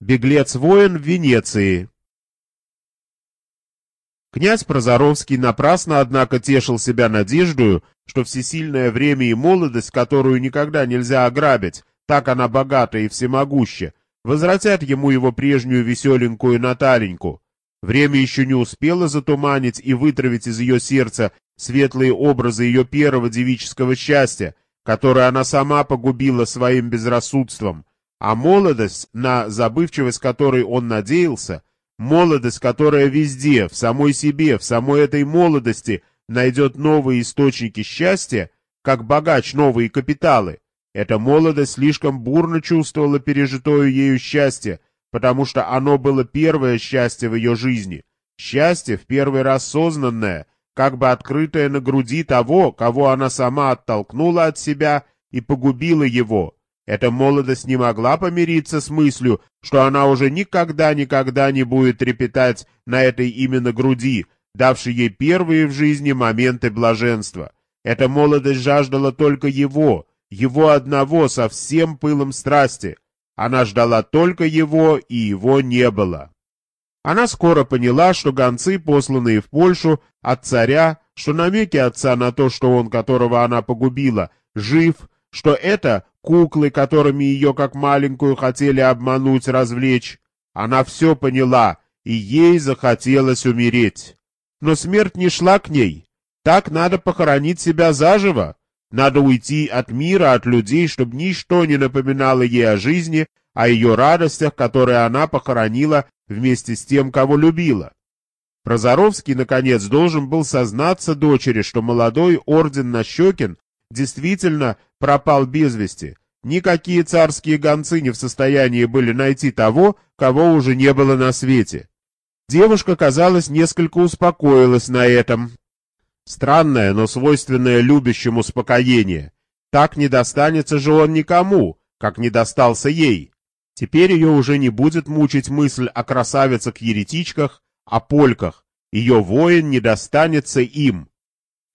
Беглец-воин в Венеции. Князь Прозоровский напрасно, однако, тешил себя надеждою, что всесильное время и молодость, которую никогда нельзя ограбить, так она богата и всемогуща, возвратят ему его прежнюю веселенькую Наталеньку. Время еще не успело затуманить и вытравить из ее сердца светлые образы ее первого девического счастья, которое она сама погубила своим безрассудством, а молодость, на забывчивость которой он надеялся, молодость, которая везде, в самой себе, в самой этой молодости найдет новые источники счастья, как богач новые капиталы, эта молодость слишком бурно чувствовала пережитое ею счастье, потому что оно было первое счастье в ее жизни, счастье в первый раз сознанное, как бы открытое на груди того, кого она сама оттолкнула от себя и погубила его, эта молодость не могла помириться с мыслью, что она уже никогда-никогда не будет трепетать на этой именно груди, давшей ей первые в жизни моменты блаженства. Эта молодость жаждала только его, его одного со всем пылом страсти. Она ждала только его, и его не было. Она скоро поняла, что гонцы, посланные в Польшу от царя, что намеки отца на то, что он, которого она погубила, жив, что это куклы, которыми ее как маленькую хотели обмануть, развлечь. Она все поняла, и ей захотелось умереть. Но смерть не шла к ней. Так надо похоронить себя заживо. Надо уйти от мира, от людей, чтобы ничто не напоминало ей о жизни, о ее радостях, которые она похоронила вместе с тем, кого любила. Прозоровский, наконец, должен был сознаться дочери, что молодой орден Нащекин действительно пропал без вести. Никакие царские гонцы не в состоянии были найти того, кого уже не было на свете. Девушка, казалось, несколько успокоилась на этом. Странное, но свойственное любящему успокоение. Так не достанется же он никому, как не достался ей. Теперь ее уже не будет мучить мысль о красавицах-еретичках, о польках. Ее воин не достанется им.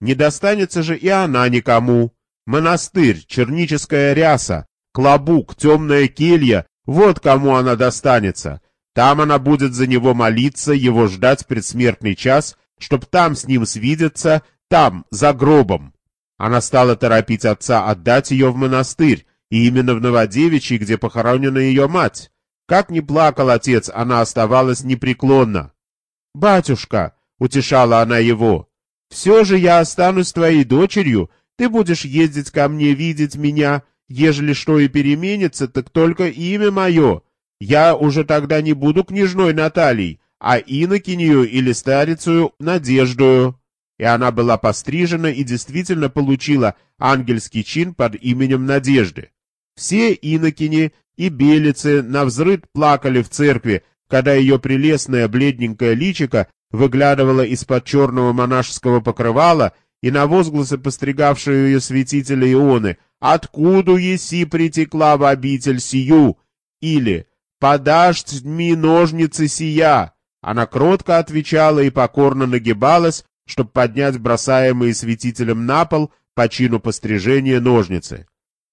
Не достанется же и она никому. Монастырь, черническая ряса, клобук, темная келья — вот кому она достанется. Там она будет за него молиться, его ждать предсмертный час, чтоб там с ним свидеться, там, за гробом. Она стала торопить отца отдать ее в монастырь, и именно в Новодевичьей, где похоронена ее мать. Как ни плакал отец, она оставалась непреклонна. «Батюшка», — утешала она его, — «все же я останусь твоей дочерью, ты будешь ездить ко мне видеть меня, ежели что и переменится, так только имя мое. Я уже тогда не буду княжной Натальей, а инокинью или старицею Надеждою. И она была пострижена и действительно получила ангельский чин под именем Надежды. Все инокини и белицы на взрыд плакали в церкви, когда ее прелестное бледненькое личико выглядывало из-под черного монашеского покрывала и на возгласы постригавшего ее святителя Ионы «Откуда еси притекла в обитель сию?» или «Подашь мне ножницы сия?» Она кротко отвечала и покорно нагибалась, чтобы поднять бросаемые святителем на пол по чину пострижения ножницы.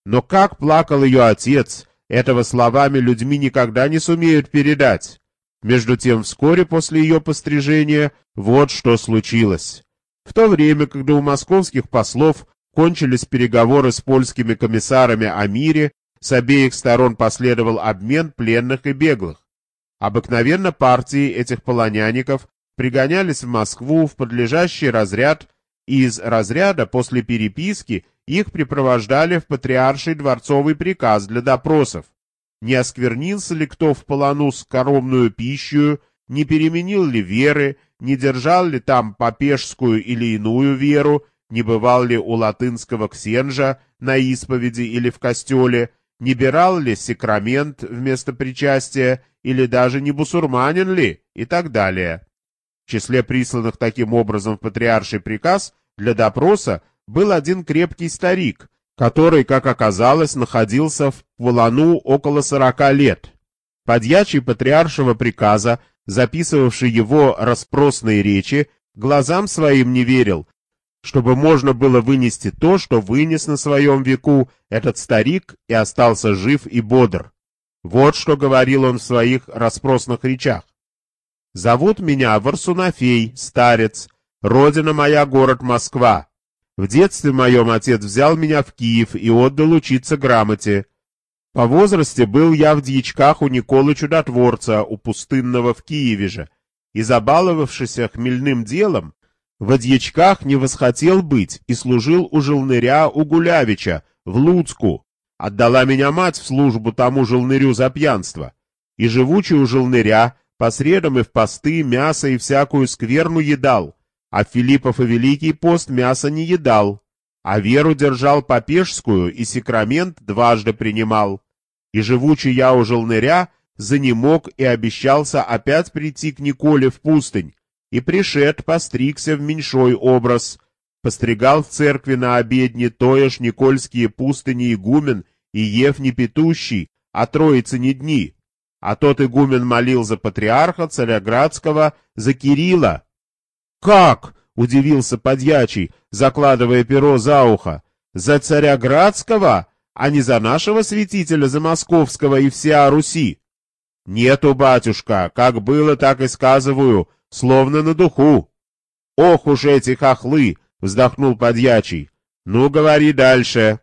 Но как плакал ее отец, этого словами людьми никогда не сумеют передать. Между тем, вскоре после ее пострижения, вот что случилось. В то время, когда у московских послов кончились переговоры с польскими комиссарами о мире, с обеих сторон последовал обмен пленных и беглых. Обыкновенно партии этих полонянников пригонялись в Москву в подлежащий разряд, и из разряда после переписки их припровождали в патриарший дворцовый приказ для допросов. Не осквернился ли кто в полону с коромную пищу, не переменил ли веры, не держал ли там попешскую или иную веру, не бывал ли у латынского ксенжа на исповеди или в костеле, не бирал ли секрамент вместо причастия, или даже не бусурманин ли, и так далее. В числе присланных таким образом в патриарший приказ для допроса был один крепкий старик, который, как оказалось, находился в Полону около сорока лет. Подьячий патриаршего приказа записывавший его расспросные речи, глазам своим не верил, чтобы можно было вынести то, что вынес на своем веку этот старик и остался жив и бодр. Вот что говорил он в своих расспросных речах. «Зовут меня Варсунафей, старец, родина моя город Москва. В детстве моем отец взял меня в Киев и отдал учиться грамоте. По возрасте был я в дьячках у Николы Чудотворца, у пустынного в Киеве же, и, забаловавшийся хмельным делом, в дьячках не восхотел быть и служил у желныря у Гулявича, в Луцку. Отдала меня мать в службу тому желнырю за пьянство. И живучий у желныря, по средам и в посты мясо и всякую скверну едал, а Филиппов и Великий пост мясо не едал, а веру держал попешскую и секрамент дважды принимал. И живучий я у желныря, занемог и обещался опять прийти к Николе в пустынь, и пришед постригся в меньшой образ, постригал в церкви на обедне тоешь Никольские пустыни игумен и Ефни Петущий, а троицы не дни, а тот игумен молил за патриарха Царяградского, за Кирилла, «Как?» — удивился подьячий, закладывая перо за ухо. «За царя Градского, а не за нашего святителя, за московского и вся Руси?» «Нету, батюшка, как было, так и сказываю, словно на духу». «Ох уж эти хохлы!» — вздохнул подьячий. «Ну, говори дальше».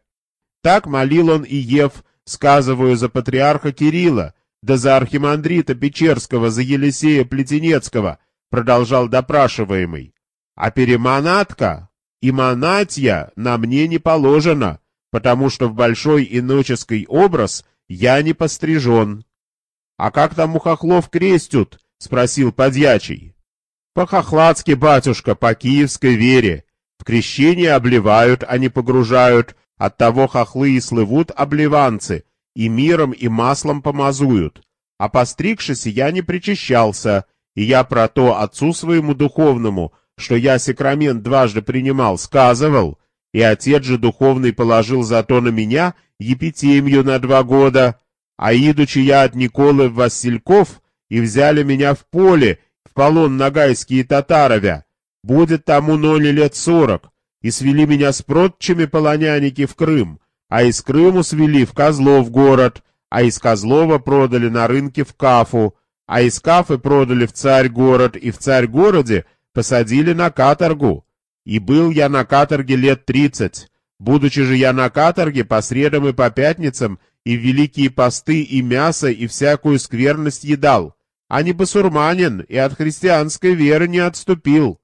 Так молил он и Ев, сказываю за патриарха Кирилла, да за архимандрита Печерского, за Елисея Плетенецкого — продолжал допрашиваемый. А переманатка и манатья на мне не положено, потому что в большой иноческий образ я не пострижен. — А как там у хохлов крестят? — спросил подьячий. — По-хохладски, батюшка, по киевской вере. В крещение обливают, а не погружают, оттого хохлы и слывут обливанцы, и миром и маслом помазуют. А постригшись, я не причащался, и я про то отцу своему духовному, что я секрамент дважды принимал, сказывал, и отец же духовный положил зато на меня епитемию на два года, а идучи я от Николы в Васильков, и взяли меня в поле, в полон нагайские татаровя, будет тому ноли лет сорок, и свели меня с протчими полоняники в Крым, а из Крыму свели в Козлов город, а из Козлова продали на рынке в Кафу, а из Кафы продали в царь-город, и в царь-городе посадили на каторгу. И был я на каторге лет тридцать. Будучи же я на каторге по средам и по пятницам, и великие посты, и мясо, и всякую скверность едал, а не басурманин, и от христианской веры не отступил.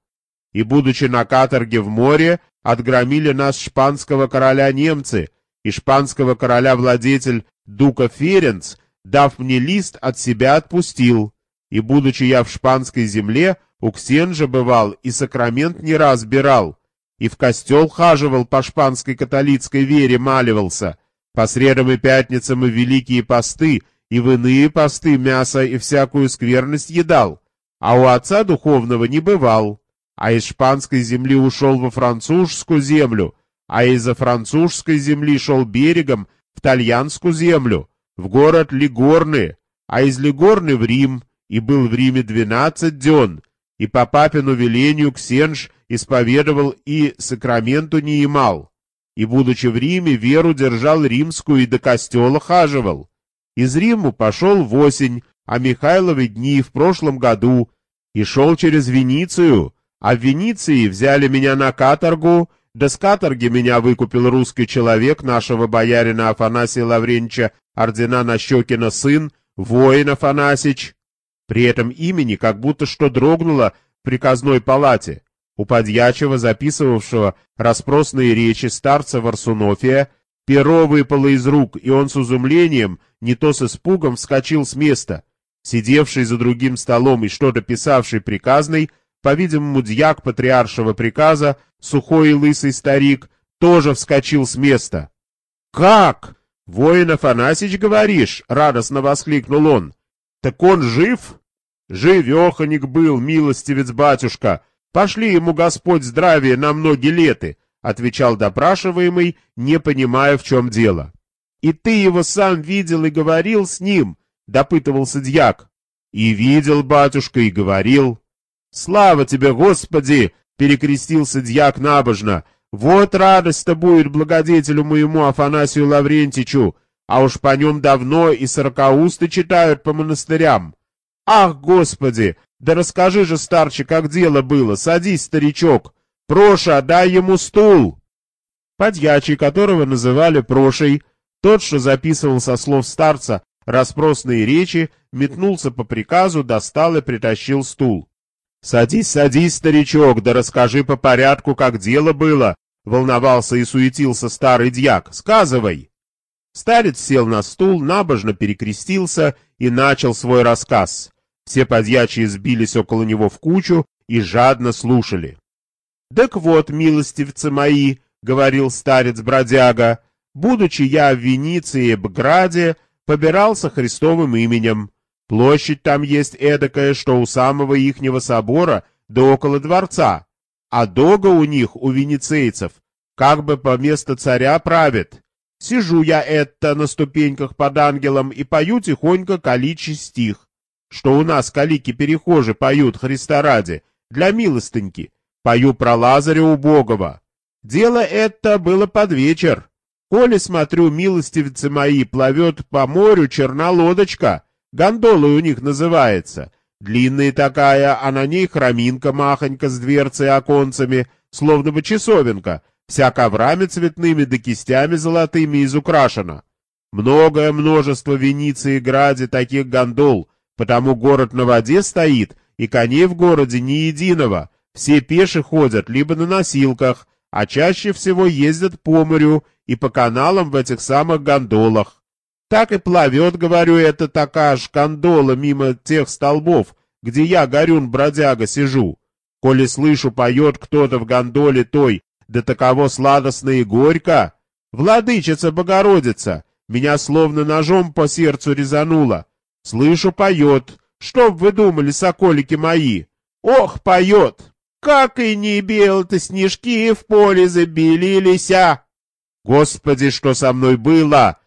И, будучи на каторге в море, отгромили нас шпанского короля немцы, и шпанского короля владетель Дука Ференц — дав мне лист, от себя отпустил. И, будучи я в шпанской земле, у Ксенжа бывал и сакрамент не раз бирал, и в костел хаживал по шпанской католицкой вере маливался, по средам и пятницам и великие посты, и в иные посты мясо и всякую скверность едал, а у отца духовного не бывал, а из шпанской земли ушел во французскую землю, а из-за французской земли шел берегом в тальянскую землю, в город Лигорны, а из Лигорны в Рим, и был в Риме двенадцать дён, и по папину велению Ксенж исповедовал и сакраменту не имал, и, будучи в Риме, веру держал римскую и до костела хаживал. Из Риму пошел в осень, а Михайловы дни в прошлом году, и шел через Веницию, а в Венеции взяли меня на каторгу, да с каторги меня выкупил русский человек нашего боярина Афанасия Лавренча ордена Нащекина сын, воин Афанасич. При этом имени как будто что дрогнуло в приказной палате. У подьячего, записывавшего распросные речи старца Варсунофия, перо выпало из рук, и он с изумлением, не то с испугом, вскочил с места. Сидевший за другим столом и что-то писавший приказный, по-видимому, дьяк патриаршего приказа, сухой и лысый старик, тоже вскочил с места. «Как? Воин Афанасич, говоришь?» — радостно воскликнул он. «Так он жив?» «Живеханик был, милостивец батюшка. Пошли ему Господь здравия на многие леты», — отвечал допрашиваемый, не понимая, в чем дело. «И ты его сам видел и говорил с ним?» — допытывался дьяк. «И видел, батюшка, и говорил». «Слава тебе, Господи!» — перекрестился дьяк набожно. «Вот радость-то будет благодетелю моему Афанасию Лаврентичу! А уж по нем давно и сорокаусты читают по монастырям. Ах, Господи, да расскажи же, старче, как дело было, садись, старичок, Проша, дай ему стул!» Подьячий, которого называли Прошей, тот, что записывал со слов старца распросные речи, метнулся по приказу, достал и притащил стул. «Садись, садись, старичок, да расскажи по порядку, как дело было!» — волновался и суетился старый дьяк. «Сказывай!» Старец сел на стул, набожно перекрестился и начал свой рассказ. Все подьячие сбились около него в кучу и жадно слушали. «Так вот, милостивцы мои», — говорил старец-бродяга, — «будучи я в Венеции и Бграде, побирался Христовым именем. Площадь там есть эдакая, что у самого ихнего собора да около дворца, а дога у них, у венецейцев, как бы по место царя правит. Сижу я это на ступеньках под ангелом и пою тихонько каличий стих, что у нас калики-перехожи поют Христа ради, для милостыньки, Пою про Лазаря убогого. Дело это было под вечер. Коли, смотрю, милостивицы мои, плывет по морю черна лодочка, гондола у них называется. Длинная такая, а на ней хроминка махонька с дверцей оконцами, словно бы часовенка, вся коврами цветными да кистями золотыми изукрашена. Многое множество в Венеции и Граде таких гондол, потому город на воде стоит, и коней в городе ни единого, все пеши ходят либо на носилках, а чаще всего ездят по морю и по каналам в этих самых гондолах. Так и плывет, говорю, это такая ж гондола мимо тех столбов, где я, горюн-бродяга, сижу. Коли слышу, поет кто-то в гондоле той, да таково сладостно и горько. Владычица Богородица, меня словно ножом по сердцу резануло. Слышу, поет. Что б вы думали, соколики мои? Ох, поет! как и не бел-то снежки в поле забелилися. Господи, что со мной было!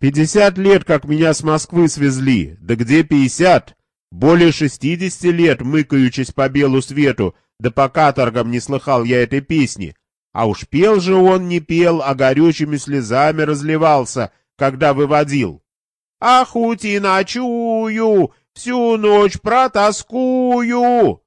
Пятьдесят лет, как меня с Москвы свезли, да где пятьдесят? Более шестидесяти лет, мыкаючись по белу свету, да по каторгам не слыхал я этой песни. А уж пел же он не пел, а горючими слезами разливался, когда выводил. «Ах, ути ночую, всю ночь протоскую!»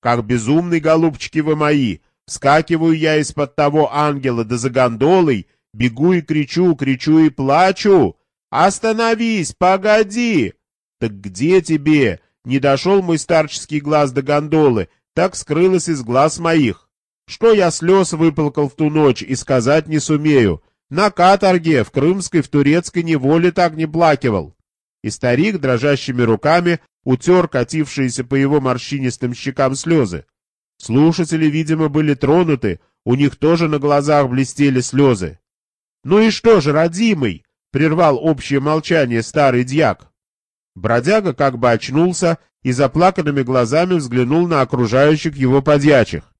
Как безумный, голубчики вы мои, вскакиваю я из-под того ангела да за гондолой, бегу и кричу, кричу и плачу. «Остановись, погоди!» «Так где тебе?» Не дошел мой старческий глаз до гондолы, так скрылось из глаз моих. Что я слез выплакал в ту ночь и сказать не сумею. На каторге, в крымской, в турецкой неволе так не плакивал. И старик дрожащими руками утер катившиеся по его морщинистым щекам слезы. Слушатели, видимо, были тронуты, у них тоже на глазах блестели слезы. «Ну и что же, родимый?» — прервал общее молчание старый дьяк. Бродяга как бы очнулся и заплаканными глазами взглянул на окружающих его подьячих.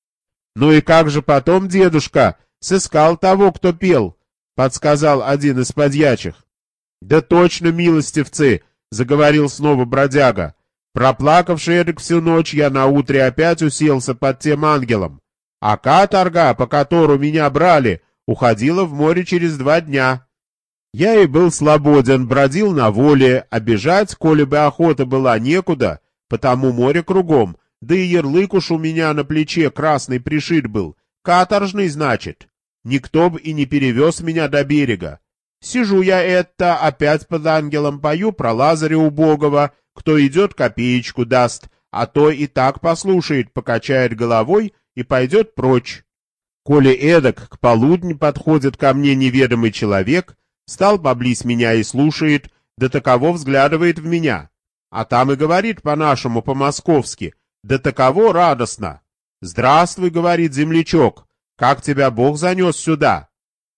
«Ну и как же потом, дедушка, сыскал того, кто пел?» — подсказал один из подьячих. «Да точно, милостивцы!» заговорил снова бродяга. Проплакавший Эрик всю ночь, я наутре опять уселся под тем ангелом. А каторга, по которую меня брали, уходила в море через два дня. Я и был свободен, бродил на воле, а бежать, коли бы охота была, некуда, потому море кругом, да и ярлык уж у меня на плече красный пришит был, каторжный, значит. Никто бы и не перевез меня до берега. Сижу я это, опять под ангелом пою про Лазаря убогого, кто идет, копеечку даст, а то и так послушает, покачает головой и пойдет прочь. Коли эдак к полудню подходит ко мне неведомый человек, стал поблиз меня и слушает, да таково взглядывает в меня. А там и говорит по-нашему, по-московски, да таково радостно. «Здравствуй», — говорит землячок, — «как тебя Бог занес сюда?»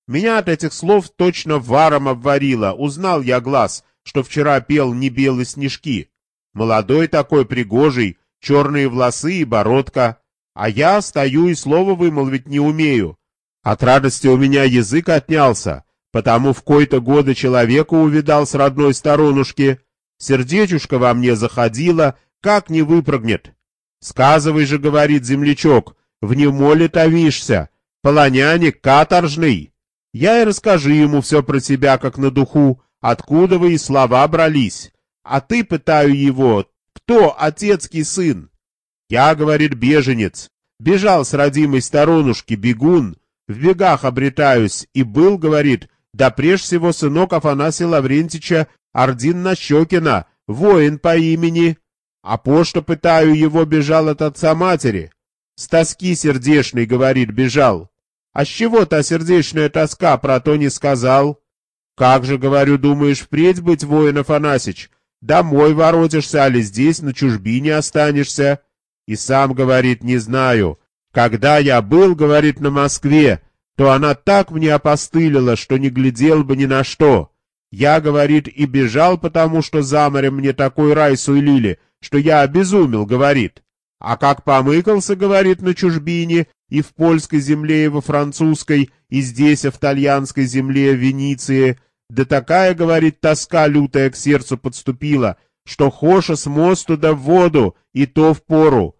Меня от этих слов точно варом обварило. Узнал я глаз, что вчера пел не белые снежки. Молодой такой, пригожий, черные волосы и бородка. А я стою и слова вымолвить не умею. От радости у меня язык отнялся, потому в кои-то годы человека увидал с родной сторонушки. Сердечушка во мне заходила, как не выпрыгнет. «Сказывай же, — говорит землячок, — в немоле товишься, полоняник каторжный». Я и расскажи ему все про себя, как на духу, откуда вы и слова брались. А ты, пытаю его, кто отецкий сын? Я, говорит, беженец. Бежал с родимой сторонушки, бегун. В бегах обретаюсь, и был, говорит, да прежде всего сынок Афанасия Лаврентича Ордин Нащекина, воин по имени. А пошта, пытаю его, бежал от отца матери. С тоски сердечной, говорит, бежал. А с чего та сердечная тоска, про то не сказал? Как же, говорю, думаешь, впредь быть воин Афанасич? Домой воротишься, али здесь на чужбине останешься? И сам говорит, не знаю. Когда я был, говорит, на Москве, то она так мне опостылила, что не глядел бы ни на что. Я, говорит, и бежал, потому что за морем мне такой рай суйлили, что я обезумел, говорит. А как помыкался, говорит, на чужбине, и в польской земле, и во французской, и здесь, в итальянской земле, в Венеции, да такая, говорит, тоска лютая к сердцу подступила, что хоша с мосту да в воду, и то в пору.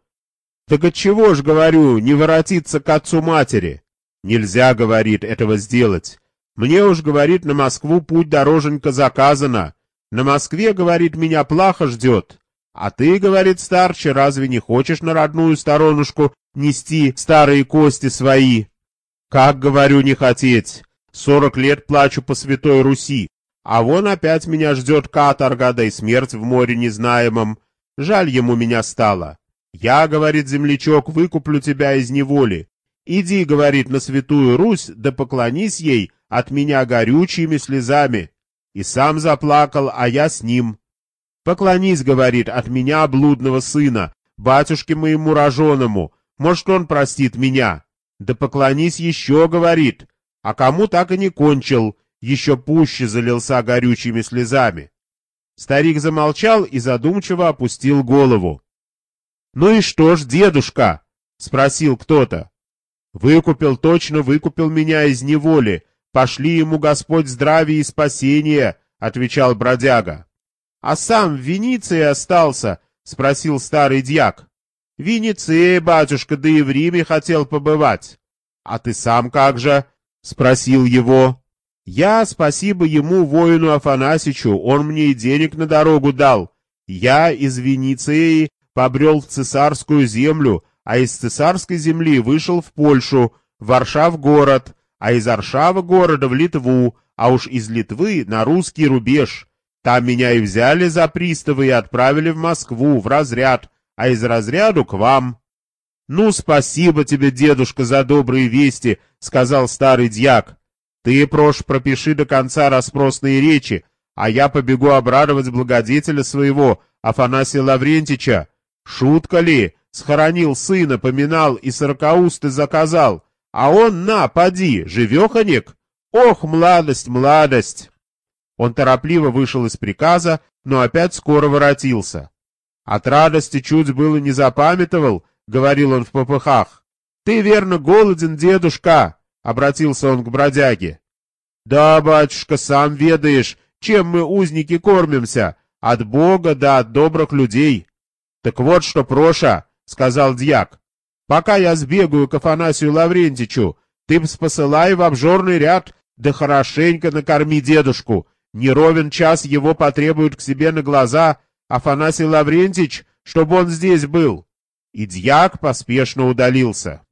Так отчего ж, говорю, не воротиться к отцу матери? Нельзя, говорит, этого сделать. Мне уж, говорит, на Москву путь дороженько заказано. На Москве, говорит, меня плохо ждет. А ты, говорит старче, разве не хочешь на родную сторонушку нести старые кости свои? Как, говорю, не хотеть? Сорок лет плачу по святой Руси, а вон опять меня ждет каторга, да и смерть в море незнаемом. Жаль ему меня стало. Я, говорит землячок, выкуплю тебя из неволи. Иди, говорит, на святую Русь, да поклонись ей от меня горючими слезами. И сам заплакал, а я с ним. Поклонись, говорит, от меня, блудного сына, батюшке моему роженому, может, он простит меня. Да поклонись еще, говорит, а кому так и не кончил, еще пуще залился горючими слезами. Старик замолчал и задумчиво опустил голову. — Ну и что ж, дедушка? — спросил кто-то. — Выкупил, точно выкупил меня из неволи. Пошли ему Господь здравия и спасения, — отвечал бродяга. — А сам в Венеции остался? — спросил старый дьяк. — В Венеции, батюшка, да и в Риме хотел побывать. — А ты сам как же? — спросил его. «Я, спасибо ему, воину Афанасичу, он мне и денег на дорогу дал. Я из Венеции побрел в цесарскую землю, а из цесарской земли вышел в Польшу, Варшав город, а из Варшава города в Литву, а уж из Литвы на русский рубеж. Там меня и взяли за приставы и отправили в Москву, в разряд, а из разряду к вам». «Ну, спасибо тебе, дедушка, за добрые вести», — сказал старый дьяк. «Ты, прош, пропиши до конца расспросные речи, а я побегу обрадовать благодетеля своего, Афанасия Лаврентича. Шутка ли? Схоронил сына, поминал и сорокаусты заказал. А он, на, поди, живеханик? Ох, младость, младость!» Он торопливо вышел из приказа, но опять скоро воротился. От радости чуть было не запамятовал, — говорил он в попыхах. — Ты, верно, голоден, дедушка? — обратился он к бродяге. — Да, батюшка, сам ведаешь, чем мы, узники, кормимся. От Бога да от добрых людей. — Так вот что, Проша, — сказал дьяк, — пока я сбегаю к Афанасию Лаврентичу, ты посылай в обжорный ряд, да хорошенько накорми дедушку. Не ровен час его потребуют к себе на глаза, Афанасий Лаврентич, чтобы он здесь был и дьяк поспешно удалился.